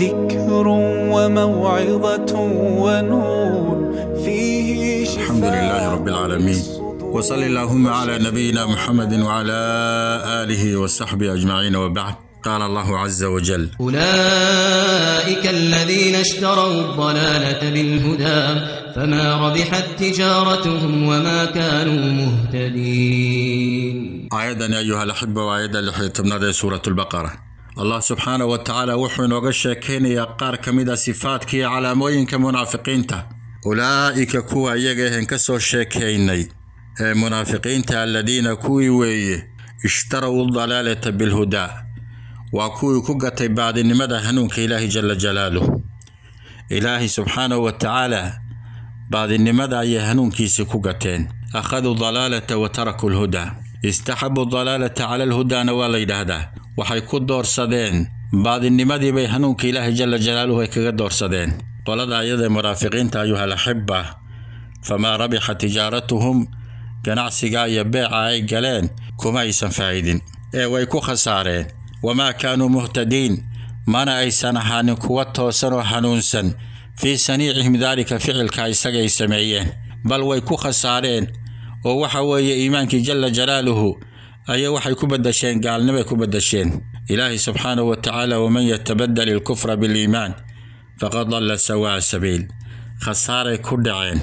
ذكر وموعظة ونور. فيه شفاء الحمد لله رب العالمين. وصل اللهم على نبينا محمد وعلى آله وصحبه أجمعين. وبعد قال الله عز وجل أولئك الذين اشتروا الضلالة بالهدى فما ربحت تجارتهم وما كانوا مهتدين. آيادا أيها الأحبة وآيادا تبنى سورة البقرة. allah subxaana wa tacaala wuxuu inooga sheekaynayaa qaar ka mid ah a sifaadkii calaamooyinka munaafiqiinta. Ulaa'ika kuwa iyaga ahen ka soo sheekaynay ee munaafiqiinta aladiina kuwii weeye ishtaraw dalaalata bilhudaa waa kuwii ku gatay baadinimada hanuunka ilaahi jala jalaaluh ilaahi subxaanahu wa tacaala baadinimada ayay hanuunkiisii ku gateen. Akhaduu dalaalata wa tarakuu lhudaa istaxabuu dalaalata cala alhudaana waa la yidhaahdaa waxay ku doorsadeen baadinimadii bay hanuunka ilaahi jala jalaaluhu ay kaga doorsadeen. Qolada ayada munaafiqiinta ayuha alaxiba famaa rabixa tijaaratuhum ganacsiga iyo beeca ay galeen kuma aysan faa'idin ee way ku khasaareen. Wamaa kaanuu muhtadiin mana aysan ahaanin kuwa toosan oo hanuunsan. Fii saniicihim daalika ficilka isaga ay sameeyeen. Bal way ku khasaareen oo waxa weeye iimaankii jala jalaaluhu ayay waxay ku badasheen gaalnimay ku badasheen. Ilaahi subxaanahu wa tacaala waman yatabadal ilkufra biliimaan faqad dalla sawaa sabiil. Khasaaray ku dhaceen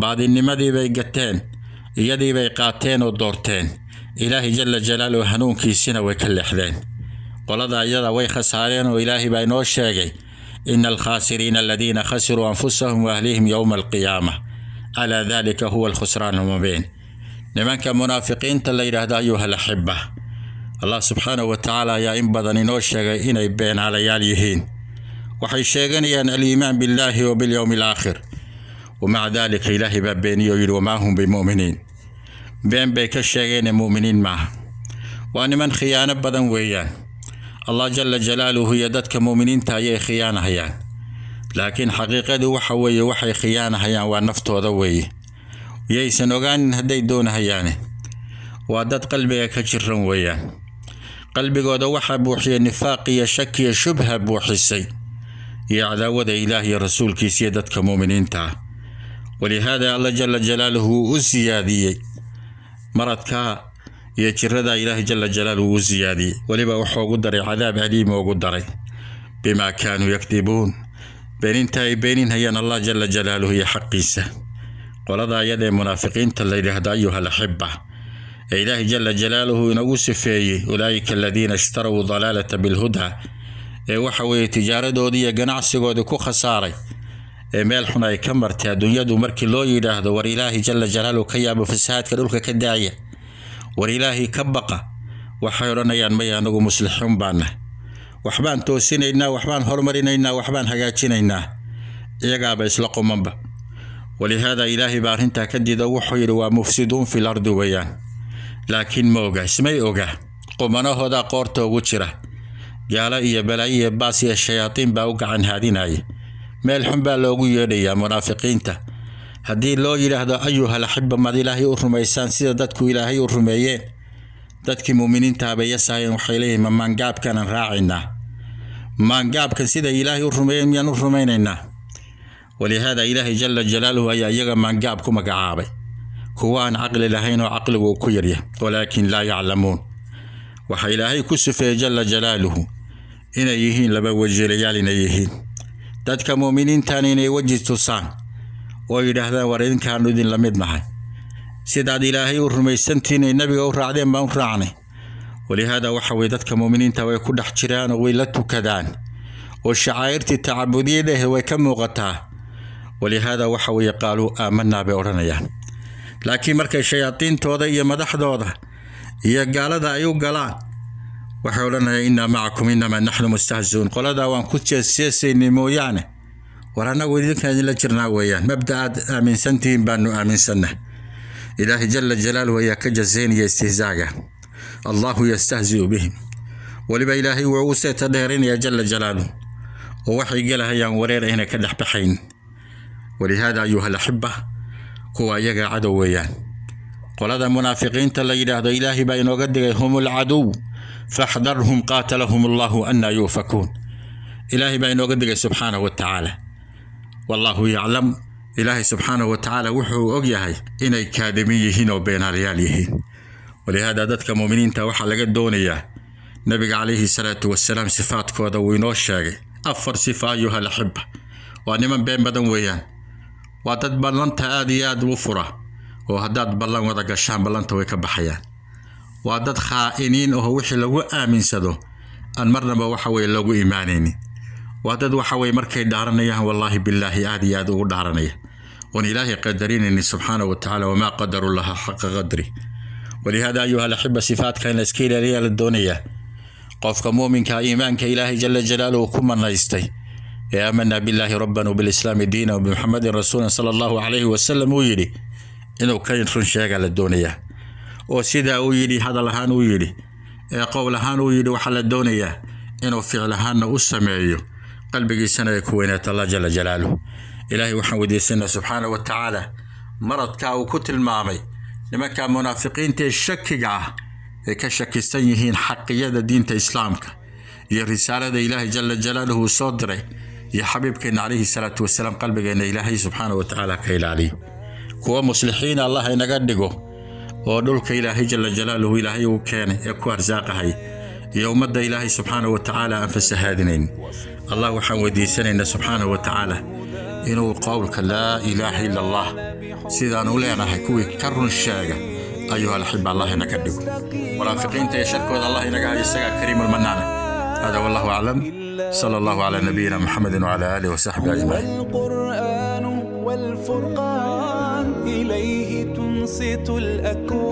baadinimadii bay gateen iyadii bay qaateen oo doorteen. Ilaahi jala jalaaluhu hanuunkiisina way ka leexdeen. Qolada iyada way khasaareen oo ilaahi baa inoo sheegay ina alkhaasiriina aladiina khasiruu anfusahum waahlihim yowma alqiyaama alaa dalika huwa alkhusraan almubiin نمان منافقين تلير هذا أيها الأحبة. الله سبحانه وتعالى يا إن بدن نوشك إنا يبين على ياليهين. وحي شيغني أن الإيمان بالله وباليوم الآخر. ومع ذلك إله بابيني يقول وما هم بمؤمنين. بين بيك الشيغين مؤمنين معه. وأن من خيانة بدن ويان. الله جل جلاله يدد مؤمنين تاي خيانة هيان. لكن حقيقة وحوي وحي خيانة هيان ونفت وذويه yaysan ogaanin hadday doonahayaane waa dad qalbiga ka jiran weeyaan. Qalbigooda waxaa buuxiyay nifaaq iyo shaki iyo shubha buuxisay. Iyo cadaawada ilaah iyo rasuulkiisa iyo dadka mu'miniinta ah. Walihaada alla jala jalaaluhu wuu u siyaadiyey maradka iyo jirada ilaahi jala jalaaluhu wuu u siyaadiyey weliba wuxuu daray cadaab aliima ugu daray. Bimaa kaanuu yakdibuun. Beeninta ay beeninhayaan allah jala jalaaluhu iyo xaqiisa qolada ayada ee munaafiqiinta la yidhaahdo ayuha alaxiba ee ilaahi jala jalaaluhu inagu sifeeyey ulaa'ika aladiina ishtarow dalaalata bilhudaa ee waxa weeye tijaaradoodii iyo ganacsigoodii ku khasaaray ee meel xun ay ka martay adduunyadu markii loo yidhaahdo war ilaahi jala jalaaluhu ka yaabo fasahaadka dhulka ka daaya war ilaahi ka baqa waxay odhanayaan maya anagu muslixiin baana waxbaan toosinaynaa waxbaan horumarinaynaa waxbaan hagaajinaynaa iyagaaba isla qumanba walihaada ilaahay baa arrintaa ka dida wuxuu yidhi waa mufsiduun fil ardi weeyaan laakiin ma oga ismay oga qumanahoodaa qoorta ugu jira gaalo iyo balaayo iyo baas iyo shayaatiin baa u gacan haadinaya meel xun baa loogu yeedhayaa munaafiqiinta haddii loo yidhaahdo ayuhal axiba maad ilaahay u rumaysaan sida dadku ilaahay u rumeeyeen dadkii muuminiinta habeeyasahayen waxay leeyihiin ma maangaabkanan raacaynaa maangaabkan sida ilaahay u rumeeyeen miyaan u rumaynaynaa walihaada ilaahay jala jalaaluhu ayaa iyaga maangaab ku magacaabay kuwa aan caqli lahayn oo caqligu ku yarya walaakin laa yaclamuun waxaa ilaahay ku sifeeyey jala jalaaluhu inay yihiin laba wajiilayaal inay yihiin dadka muuminiintan inay weji tusaan oo yidhaahdaan war idinkaanu idin la mid nahay sidaad ilaahay u rumaysantiinay nabiga u raacdeen baan u raacnay walihaada waxa weye dadka muuminiinta way ku dhex jiraan oo way la tukadaan oo shacaa'irtii tacabudiyadahe way ka muuqataa walihaada waxa weeye qaaluu aamanaa bay odhanayaan laakiin markay shayaadiintooda iyo madaxdooda iyo gaalada ay u galaan. Waxay odhanayaan innaa macakum innamaa naxnu mustahziuun qoladaa waan ku jeesjeesaynay mooyaane. War annagu idinkaan idinla jirnaa weeyaan. Mabda aad aaminsantihiin baanu aaminsanna ilaahi jala jalaaluhu ayaa ka jazaynaya istihzaaga. Allahu yastahziu bihim. Weliba ilaahay wuu ugu seeta dheerinaya jala jalaaluhu oo waxay gelahayaan wareer ayna ka dhex baxayn walihaada ayuha alaxiba kuwa iyaga cadow weeyaan qolada munaafiqiinta la yidhaahdo ilaahay baa inooga digay hum alcaduw faxdarhum qaatalahum allahu annaa yuufakuun ilaahay baa inooga digay subxaanahu wa tacaala wallaahu yaclam ilaahay subxaanahu wa tacaala wuxuu og yahay inay kaadimin yihiin oo beenaalayaal yihiin walihaada dadka muuminiinta waxaa laga doonayaa nabiga calayhi salaatu wasalaam sifaadkooda wuu inoo sheegay afar sifa ayuha laxiba waa niman been badan weeyaan waa dad ballanta aad iyo aad u fura oo haddaad ballan wada gashaan ballanta way ka baxayaan. Waa dad khaa'iniin oo wixii lagu aaminsado aan marnaba waxa weye lagu imaanaynin waa dad waxa weye markay dhaaranayaan wallaahi bilaahi aad iyo aad ugu dhaaranaya oon ilaahay qadarinaynin subxaana wa tacaala wamaa qadarullaha xaqa qadri. Walihaada ayuha laxiba sifaadka in la iska ilaaliyaa la doonayaa qofka muuminka iimaanka ilaahay jala jalaaluhu ku manaystay ee aamanaa billaahi rabban wbilislaami diina wbimuxamedin rasuulan sala allahu calayhi wasalam uu yidhi inuu ka run sheega la doonayaa oo sidaa uu yidhi hadal ahaan uu yidhi ee qowl ahaan uu yidhi waxaa la doonayaa inuu ficil ahaanna u sameeyo qalbigiisana ay ku weynaato allah jala jalaaluh ilaahay waxaan weydiisanaa subxaana wa tacaala maradka uu ku tilmaamay nimanka munaafiqiinta ee shakiga ah ay ka shakisan yihiin xaqiyada diinta islaamka iyo risaalada ilaahay jala jalaaluhu uu soo diray يا حبيب كين عليه الصلاة والسلام قلبك إن إلهي سبحانه وتعالى كيل علي كوا مسلحين الله إن قدقوا. ودول كإلهي جل جلاله إلهي وكان يكو أرزاقهي يوم مد إلهي سبحانه وتعالى أنفس هادنين. الله حم وديسنا سبحانه وتعالى. إنه قول لا إله إلا الله. سيدان أولينا حكوي كر الشاقة. أيها الأحبة الله إنك أدوك ورافقين تيشركوا الله إنك هاي كريم المنانة. هذا والله أعلم. صلى الله على نبينا محمد وعلى آله وصحبه أجمعين. القرآن والفرقان إليه تنصت الأكوان.